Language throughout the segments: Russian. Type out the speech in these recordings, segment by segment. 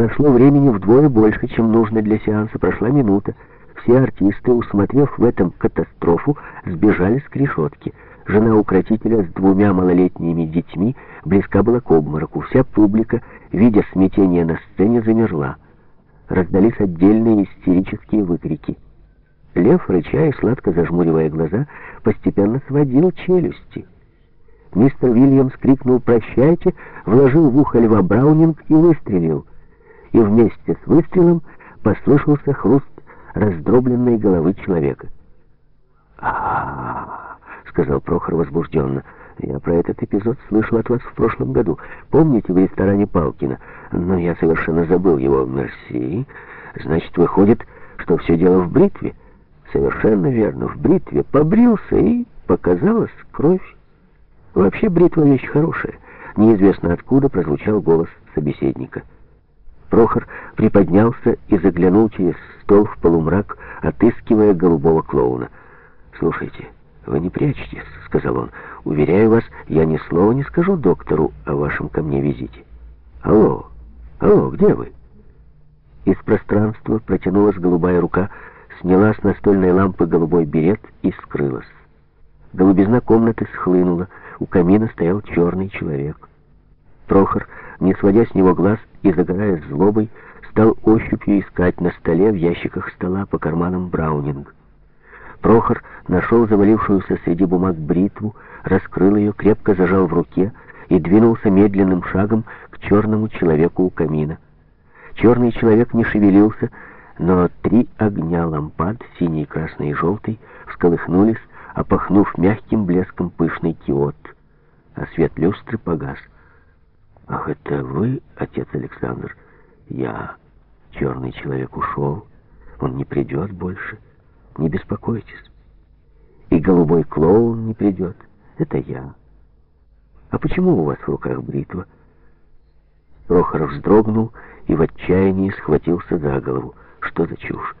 Прошло времени вдвое больше, чем нужно для сеанса. Прошла минута. Все артисты, усмотрев в этом катастрофу, сбежали с решетки. Жена укротителя с двумя малолетними детьми близка была к обмороку. Вся публика, видя смятение на сцене, замерла. Раздались отдельные истерические выкрики. Лев, рыча и сладко зажмуривая глаза, постепенно сводил челюсти. Мистер Вильямс крикнул «Прощайте!», вложил в ухо льва Браунинг и выстрелил. И вместе с выстрелом послышался хруст раздробленной головы человека. а, сказал Прохор возбужденно. «Я про этот эпизод слышал от вас в прошлом году. Помните, в ресторане Палкина? Но я совершенно забыл его. Мерси. Значит, выходит, что все дело в бритве?» «Совершенно верно, в бритве. Побрился, и показалась кровь. Вообще бритва вещь хорошая». Неизвестно откуда прозвучал голос собеседника. Прохор приподнялся и заглянул через стол в полумрак, отыскивая голубого клоуна. «Слушайте, вы не прячьтесь», — сказал он. «Уверяю вас, я ни слова не скажу доктору о вашем ко мне визите». «Алло, алло, где вы?» Из пространства протянулась голубая рука, сняла с настольной лампы голубой берет и скрылась. Голубизна комнаты схлынула, у камина стоял черный человек. Прохор, не сводя с него глаз и загорая злобой, стал ощупью искать на столе в ящиках стола по карманам Браунинг. Прохор нашел завалившуюся среди бумаг бритву, раскрыл ее, крепко зажал в руке и двинулся медленным шагом к черному человеку у камина. Черный человек не шевелился, но три огня лампад, синий, красный и желтый, всколыхнулись, опахнув мягким блеском пышный киот, а свет люстры погас. «Ах, это вы, отец Александр?» «Я. Черный человек ушел. Он не придет больше. Не беспокойтесь. И голубой клоун не придет. Это я. А почему у вас в руках бритва?» Прохор вздрогнул и в отчаянии схватился за голову. Что за чушь?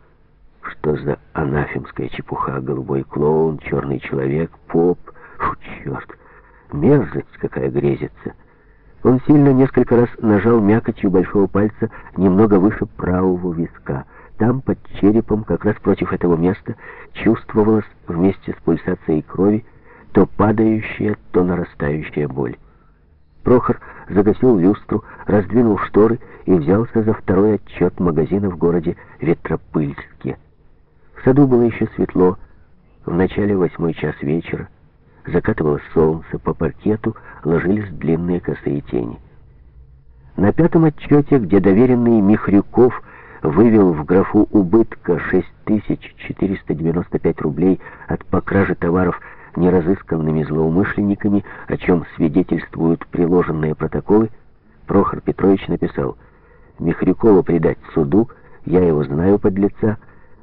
Что за анафемская чепуха? Голубой клоун, черный человек, поп. Фу, черт! Мерзость какая грезится! Он сильно несколько раз нажал мякотью большого пальца немного выше правого виска. Там, под черепом, как раз против этого места, чувствовалась вместе с пульсацией крови то падающая, то нарастающая боль. Прохор загасил люстру, раздвинул шторы и взялся за второй отчет магазина в городе Ветропыльске. В саду было еще светло, в начале восьмой час вечера. Закатывалось солнце, по паркету ложились длинные косые тени. На пятом отчете, где доверенный Михрюков вывел в графу убытка 6495 рублей от покражи товаров неразысканными злоумышленниками, о чем свидетельствуют приложенные протоколы, Прохор Петрович написал «Михрюкова предать суду, я его знаю под лица,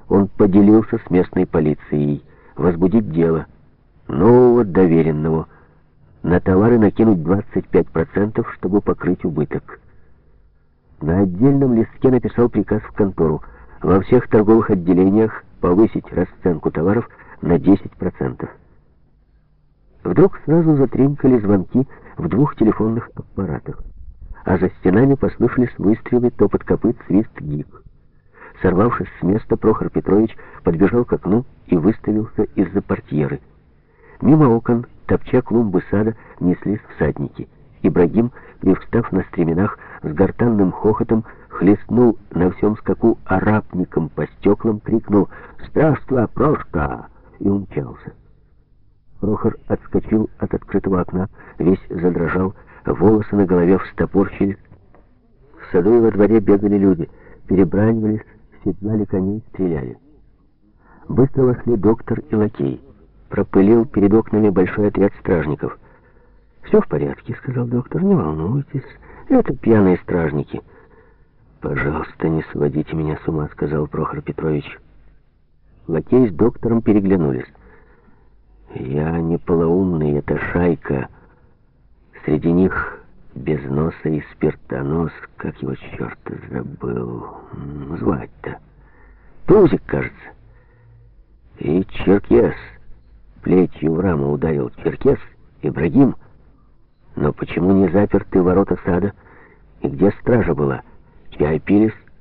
он поделился с местной полицией, возбудить дело» нового доверенного. На товары накинуть 25%, чтобы покрыть убыток. На отдельном листке написал приказ в контору во всех торговых отделениях повысить расценку товаров на 10%. Вдруг сразу затринкали звонки в двух телефонных аппаратах, а за стенами послышались выстрелы, топот копыт, свист гик. Сорвавшись с места, Прохор Петрович подбежал к окну и выставился из-за портьеры. Мимо окон, топча клумбы сада, неслись всадники. Ибрагим, привстав на стременах, с гортанным хохотом хлестнул на всем скаку арабником по стеклам, крикнул «Здравствуй, Прошка!» и умчался. Прохор отскочил от открытого окна, весь задрожал, волосы на голове встопорщились. В саду и во дворе бегали люди, перебранивались, седлали коней, стреляли. Быстро вошли доктор и лакей пропылил перед окнами большой отряд стражников. «Все в порядке», — сказал доктор, — «не волнуйтесь, это пьяные стражники». «Пожалуйста, не сводите меня с ума», — сказал Прохор Петрович. Лакей с доктором переглянулись. «Я не полоумный, это шайка. Среди них без носа и спиртонос, как его черт забыл звать-то. Тузик, кажется. И черкес» плетью в раму ударил Черкес, Ибрагим. Но почему не заперты ворота сада? И где стража была? Чай пили